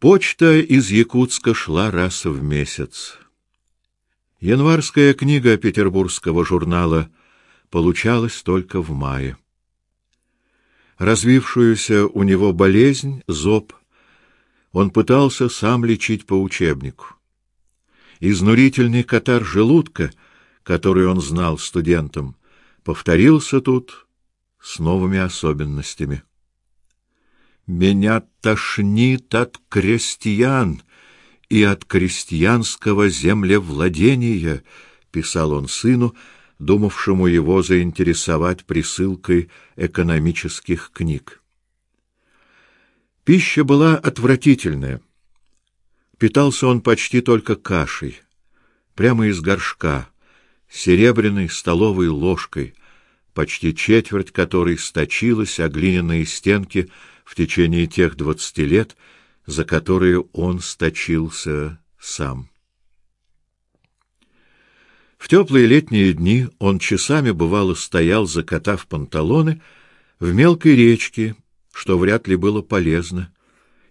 Почта из Якутска шла раз в месяц. Январская книга петербургского журнала получалась только в мае. Развившуюся у него болезнь, зоб, он пытался сам лечить по учебнику. Изнурительный катар желудка, который он знал студентам, повторился тут с новыми особенностями. Меня тошнит от крестьян и от крестьянского землевладения, писал он сыну, думавшему его заинтересовать присылкой экономических книг. Пища была отвратительная. Питался он почти только кашей, прямо из горшка, серебряной столовой ложкой, почти четверть которой сточилась о глиняные стенки в течение тех двадцати лет, за которые он сточился сам. В теплые летние дни он часами бывало стоял, закатав панталоны, в мелкой речке, что вряд ли было полезно,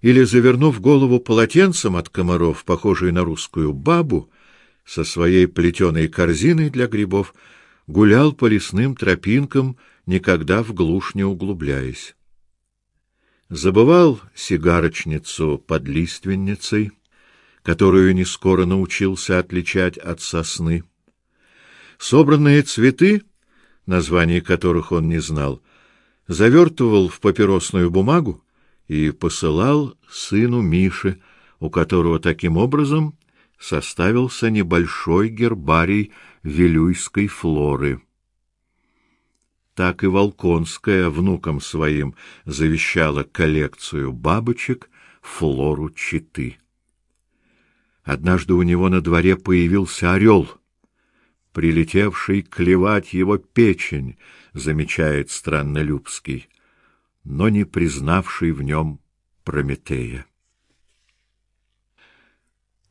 или завернув голову полотенцем от комаров, похожей на русскую бабу, со своей плетеной корзиной для грибов, гулял по лесным тропинкам, никогда в глушь не углубляясь. Забывал сигарочницу под лиственницей, которую не скоро научился отличать от сосны. Собранные цветы, названий которых он не знал, завертывал в папиросную бумагу и посылал сыну Мише, у которого таким образом составился небольшой гербарий вилюйской флоры. Так и Волконская внукам своим завещала коллекцию бабочек, флору читы. Однажды у него на дворе появился орел — прилетевший клевать его печень, замечает Страннолюбский, но не признавший в нем Прометея.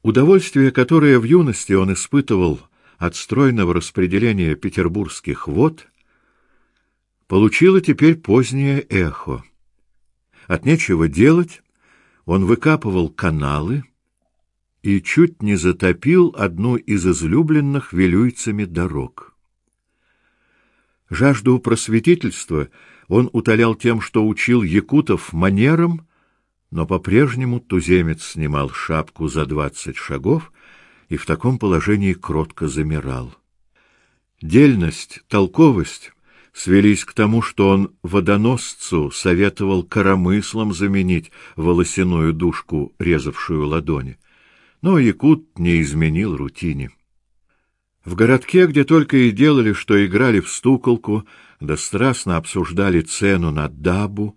Удовольствие, которое в юности он испытывал от стройного распределения петербургских вод, получило теперь позднее эхо. От нечего делать он выкапывал каналы, и чуть не затопил одну из излюбленных вилюйцами дорог. Жажду просветительства он утолял тем, что учил якутов манерам, но по-прежнему туземец снимал шапку за двадцать шагов и в таком положении кротко замирал. Дельность, толковость свелись к тому, что он водоносцу советовал коромыслом заменить волосяную дужку, резавшую ладони. Но якут не изменил рутине. В городке, где только и делали, что играли в стуколку, да страстно обсуждали цену на дабу,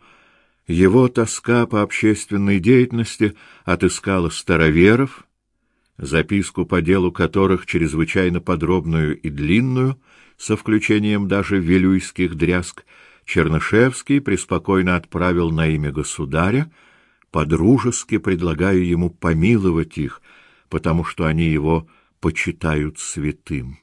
его тоска по общественной деятельности отыскала староверов, записку по делу которых чрезвычайно подробную и длинную, со включением даже вилюйских дрязг, Чернышевский преспокойно отправил на имя государя, подружески предлагая ему помиловать их, потому что они его почитают святым.